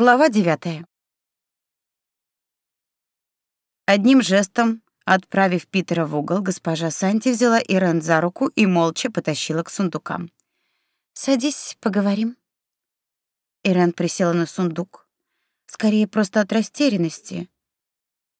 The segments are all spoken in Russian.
Глава 9. Одним жестом, отправив Питера в угол, госпожа Санти взяла Ирен за руку и молча потащила к сундукам. «Садись, поговорим». Ирен присела на сундук. Скорее, просто от растерянности.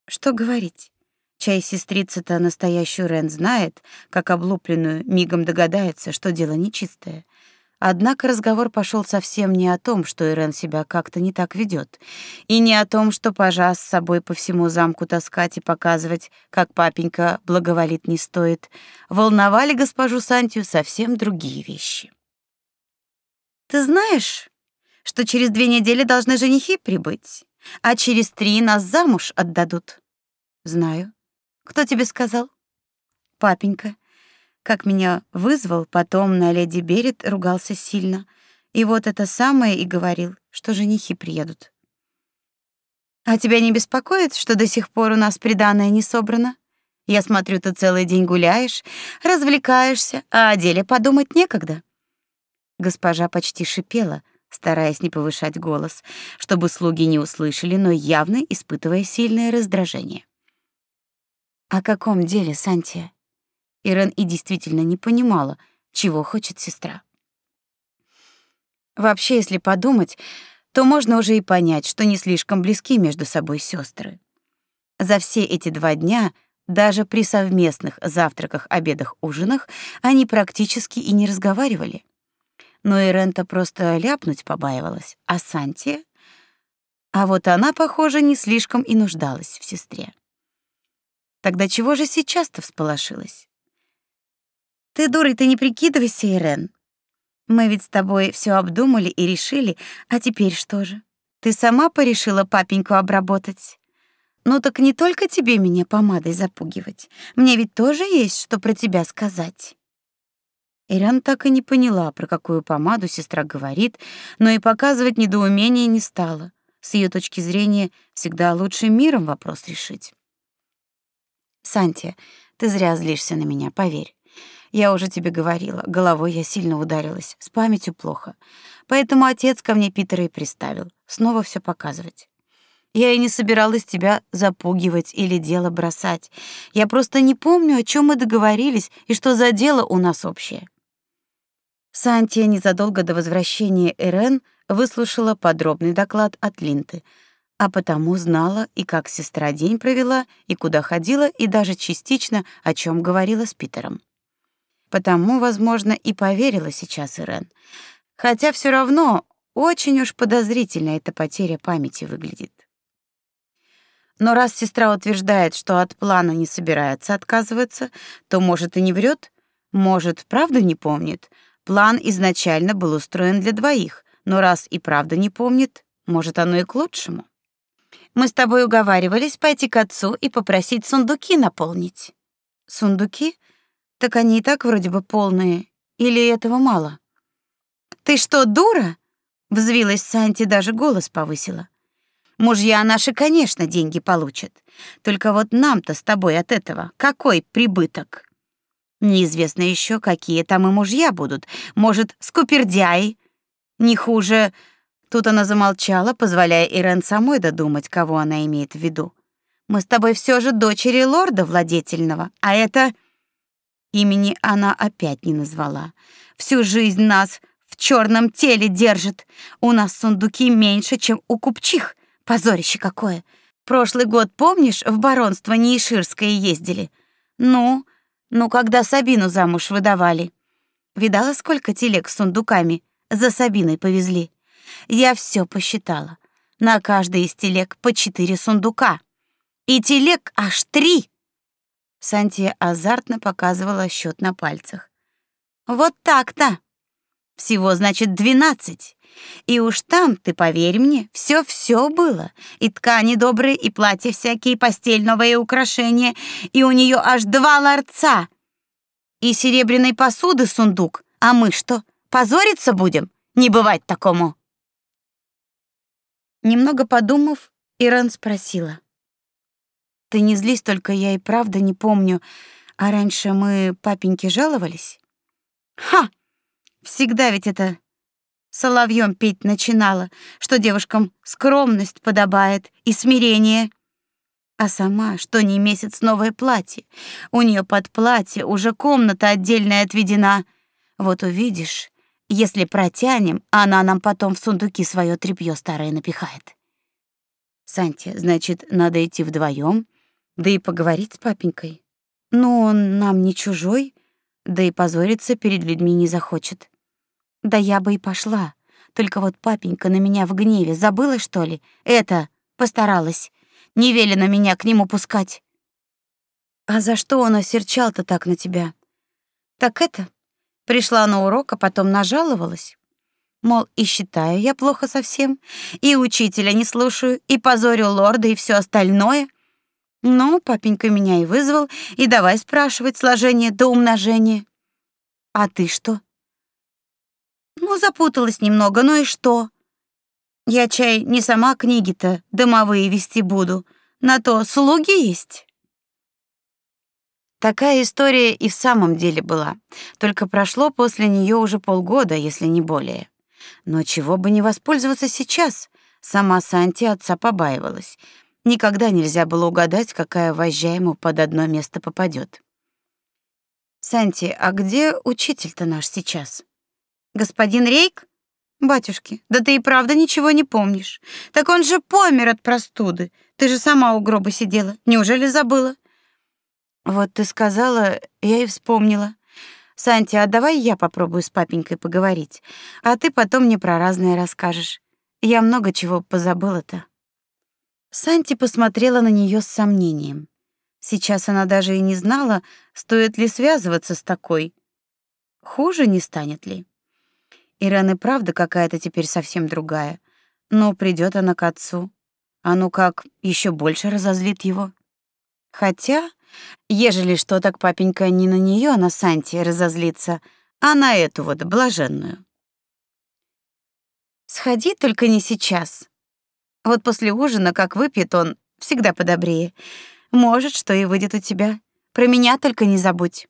Что говорить? Чай сестрица-то настоящую Рен знает, как облупленную, мигом догадается, что дело нечистое — Однако разговор пошел совсем не о том, что Ирен себя как-то не так ведет, и не о том, что пожа с собой по всему замку таскать и показывать, как папенька благоволит не стоит. Волновали госпожу Сантию совсем другие вещи. «Ты знаешь, что через две недели должны женихи прибыть, а через три нас замуж отдадут?» «Знаю. Кто тебе сказал?» «Папенька как меня вызвал, потом на леди Берет ругался сильно. И вот это самое и говорил, что женихи приедут. А тебя не беспокоит, что до сих пор у нас приданое не собрано? Я смотрю, ты целый день гуляешь, развлекаешься, а о деле подумать некогда. Госпожа почти шипела, стараясь не повышать голос, чтобы слуги не услышали, но явно испытывая сильное раздражение. О каком деле, Сантия? Ирен и действительно не понимала, чего хочет сестра. Вообще, если подумать, то можно уже и понять, что не слишком близки между собой сестры. За все эти два дня, даже при совместных завтраках, обедах, ужинах, они практически и не разговаривали. Но Ирента просто ляпнуть побаивалась, а Санти... А вот она, похоже, не слишком и нуждалась в сестре. Тогда чего же сейчас-то всполошилась? Ты дурой ты не прикидывайся, Ирен. Мы ведь с тобой все обдумали и решили, а теперь что же? Ты сама порешила папеньку обработать. Ну так не только тебе меня помадой запугивать. Мне ведь тоже есть что про тебя сказать. Ирен так и не поняла, про какую помаду сестра говорит, но и показывать недоумение не стала. С ее точки зрения, всегда лучше миром вопрос решить. Санти, ты зря злишься на меня, поверь. Я уже тебе говорила, головой я сильно ударилась, с памятью плохо. Поэтому отец ко мне Питера и приставил, снова все показывать. Я и не собиралась тебя запугивать или дело бросать. Я просто не помню, о чем мы договорились и что за дело у нас общее. Сантия незадолго до возвращения Эрен выслушала подробный доклад от Линты, а потому знала и как сестра день провела, и куда ходила, и даже частично о чем говорила с Питером. Потому, возможно, и поверила сейчас Ирен. Хотя все равно очень уж подозрительно эта потеря памяти выглядит. Но раз сестра утверждает, что от плана не собирается отказываться, то, может, и не врет, может, правда не помнит. План изначально был устроен для двоих, но раз и правда не помнит, может, оно и к лучшему. Мы с тобой уговаривались пойти к отцу и попросить сундуки наполнить. Сундуки? Так они и так вроде бы полные. Или этого мало? Ты что, дура? Взвилась Санти, даже голос повысила. Мужья наши, конечно, деньги получат. Только вот нам-то с тобой от этого какой прибыток? Неизвестно еще, какие там и мужья будут. Может, скупердяи? Не хуже. Тут она замолчала, позволяя Ирен самой додумать, кого она имеет в виду. Мы с тобой все же дочери лорда владетельного, а это Имени она опять не назвала. Всю жизнь нас в черном теле держит. У нас сундуки меньше, чем у купчих. Позорище какое. Прошлый год, помнишь, в баронство Нейширское ездили? Ну, ну, когда Сабину замуж выдавали. Видала, сколько телег с сундуками за Сабиной повезли? Я все посчитала. На каждой из телег по четыре сундука. И телег аж три. Сантия азартно показывала счет на пальцах. Вот так-то. Всего, значит, двенадцать. И уж там, ты поверь мне, все-все было. И ткани добрые, и платья всякие, постель, новые украшения. И у нее аж два ларца. И серебряной посуды сундук. А мы что, позориться будем? Не бывать такому. Немного подумав, Иран спросила. Ты не злись, только я и правда не помню. А раньше мы папеньке жаловались? Ха! Всегда ведь это соловьем петь начинала, что девушкам скромность подобает и смирение. А сама, что не месяц новое платье. У нее под платье уже комната отдельная отведена. Вот увидишь, если протянем, она нам потом в сундуки свое тряпье старое напихает. Санти, значит, надо идти вдвоем, да и поговорить с папенькой. Ну, он нам не чужой, да и позориться перед людьми не захочет. Да я бы и пошла. Только вот папенька на меня в гневе забыла, что ли? Это, постаралась. Не велено меня к нему пускать. А за что он осерчал-то так на тебя? Так это, пришла на урок, а потом нажаловалась. Мол, и считаю я плохо совсем, и учителя не слушаю, и позорю лорда, и все остальное. Ну, папенька меня и вызвал, и давай спрашивать сложение до умножения. А ты что? Ну, запуталась немного, ну и что? Я чай не сама книги-то домовые вести буду, на то слуги есть. Такая история и в самом деле была, только прошло после нее уже полгода, если не более. Но чего бы не воспользоваться сейчас? Сама Санти отца побаивалась. Никогда нельзя было угадать, какая вожжа ему под одно место попадет. Санти, а где учитель-то наш сейчас? Господин Рейк? Батюшки, да ты и правда ничего не помнишь. Так он же помер от простуды. Ты же сама у гроба сидела. Неужели забыла? Вот ты сказала, я и вспомнила. Санти, а давай я попробую с папенькой поговорить, а ты потом мне про разное расскажешь. Я много чего позабыла-то. Санти посмотрела на нее с сомнением. Сейчас она даже и не знала, стоит ли связываться с такой. Хуже не станет ли? Ирен правда какая-то теперь совсем другая. Но придет она к отцу. А ну как, еще больше разозлит его. Хотя, ежели что, так папенька не на нее, а на Санти разозлится, а на эту вот блаженную. Сходи только не сейчас. Вот после ужина, как выпьет он, всегда подобрее. Может, что и выйдет у тебя. Про меня только не забудь.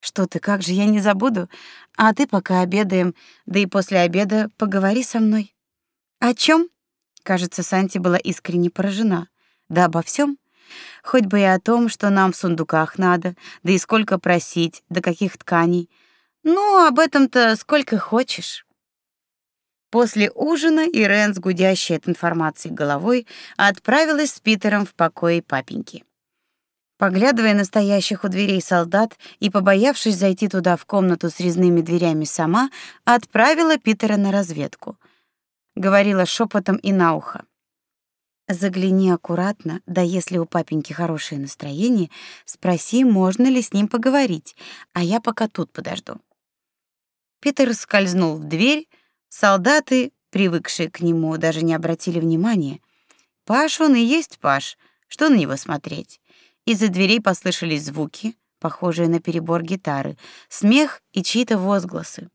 Что ты, как же я не забуду? А ты пока обедаем, да и после обеда поговори со мной. О чем? Кажется, Санти была искренне поражена. Да обо всем, Хоть бы и о том, что нам в сундуках надо, да и сколько просить, да каких тканей. Ну, об этом-то сколько хочешь. После ужина Ирен, с гудящей от информации головой, отправилась с Питером в покой папеньки. Поглядывая на стоящих у дверей солдат и побоявшись зайти туда в комнату с резными дверями сама, отправила Питера на разведку. Говорила шепотом и на ухо: "Загляни аккуратно, да если у папеньки хорошее настроение, спроси, можно ли с ним поговорить, а я пока тут подожду". Питер скользнул в дверь, солдаты, привыкшие к нему, даже не обратили внимания. Паш он и есть Паш, что на него смотреть? Из-за дверей послышались звуки, похожие на перебор гитары, смех и чьи-то возгласы.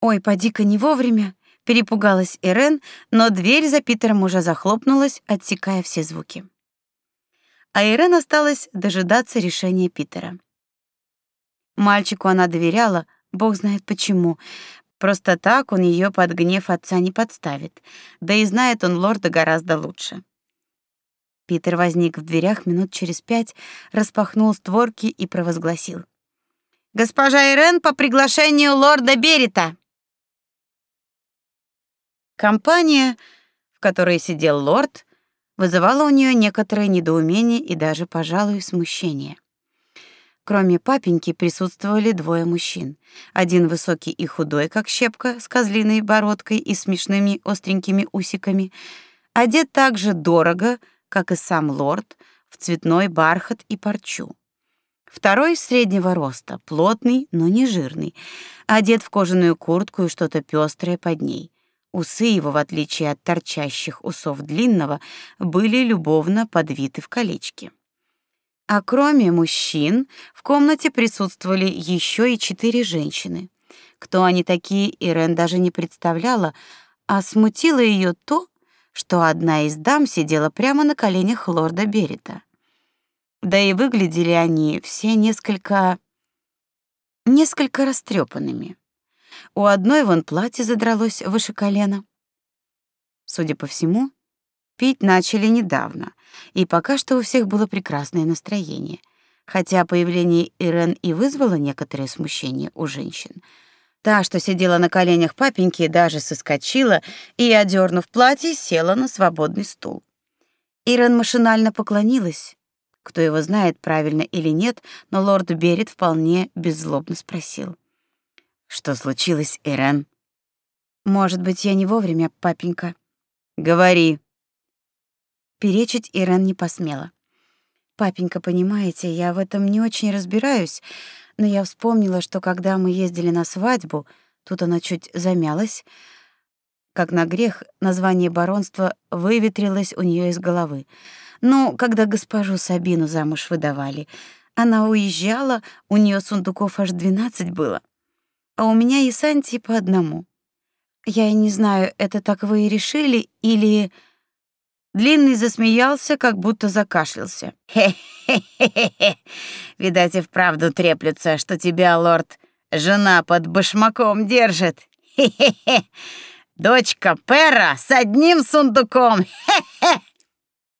«Ой, поди-ка не вовремя!» — перепугалась Ирен, но дверь за Питером уже захлопнулась, отсекая все звуки. А Ирен осталась дожидаться решения Питера. Мальчику она доверяла, бог знает почему. Просто так он ее под гнев отца не подставит, да и знает он лорда гораздо лучше. Питер возник в дверях минут через пять, распахнул створки и провозгласил: "Госпожа Ирен по приглашению лорда Берита". Компания, в которой сидел лорд, вызывала у нее некоторое недоумение и даже, пожалуй, смущение. Кроме папеньки присутствовали двое мужчин. Один высокий и худой, как щепка, с козлиной бородкой и смешными остренькими усиками, одет также дорого, как и сам лорд, в цветной бархат и парчу. Второй среднего роста, плотный, но не жирный, одет в кожаную куртку и что-то пестрое под ней. Усы его, в отличие от торчащих усов длинного, были любовно подвиты в колечки. А кроме мужчин, в комнате присутствовали еще и четыре женщины. Кто они такие, Ирен даже не представляла, а смутило ее то, что одна из дам сидела прямо на коленях лорда Берита. Да и выглядели они все несколько несколько растрепанными. У одной вон платье задралось выше колена. Судя по всему, пить начали недавно, и пока что у всех было прекрасное настроение, хотя появление Ирен и вызвало некоторое смущение у женщин. Та, что сидела на коленях папеньки, даже соскочила и, одернув платье, села на свободный стул. Ирен машинально поклонилась. Кто его знает, правильно или нет, но лорд Берет вполне беззлобно спросил. «Что случилось, Ирен?» «Может быть, я не вовремя, папенька?» «Говори». Перечить Ирен не посмела. «Папенька, понимаете, я в этом не очень разбираюсь, но я вспомнила, что когда мы ездили на свадьбу, тут она чуть замялась, как на грех название баронства выветрилось у нее из головы. Ну, когда госпожу Сабину замуж выдавали, она уезжала, у нее сундуков аж двенадцать было, а у меня и Санти по одному. Я и не знаю, это так вы и решили или Длинный засмеялся, как будто закашлялся. «Хе-хе-хе-хе! Видать, и вправду треплется, что тебя, лорд, жена под башмаком держит. Хе-хе-хе! Дочка Пера с одним сундуком! Хе-хе!»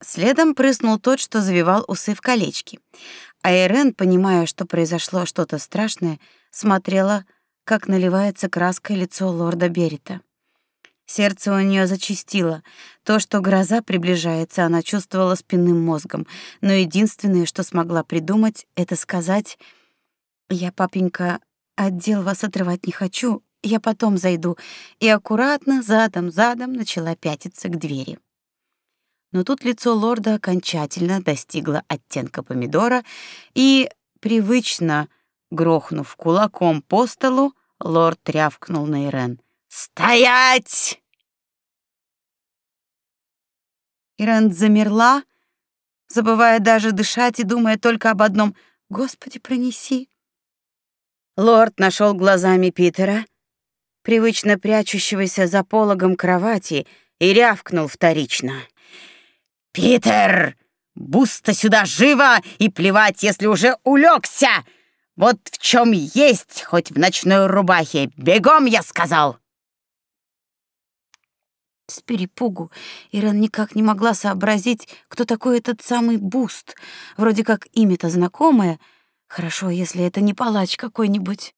Следом прыснул тот, что завивал усы в колечки. А Ирен, понимая, что произошло что-то страшное, смотрела, как наливается краской лицо лорда Берита. Сердце у нее зачастило. То, что гроза приближается, она чувствовала спинным мозгом, но единственное, что смогла придумать, это сказать: "Я, папенька, отдел вас отрывать не хочу, я потом зайду", и аккуратно задом-задом начала пятиться к двери. Но тут лицо лорда окончательно достигло оттенка помидора, и привычно грохнув кулаком по столу, лорд рявкнул на Ирен: «Стоять!» Ирен замерла, забывая даже дышать и думая только об одном — «Господи, пронеси!» Лорд нашел глазами Питера, привычно прячущегося за пологом кровати, и рявкнул вторично. «Питер, буста сюда живо и плевать, если уже улегся! Вот в чем есть, хоть в ночной рубахе! Бегом, я сказал!» С перепугу Ирен никак не могла сообразить, кто такой этот самый Буст. Вроде как имя-то знакомое. Хорошо, если это не палач какой-нибудь.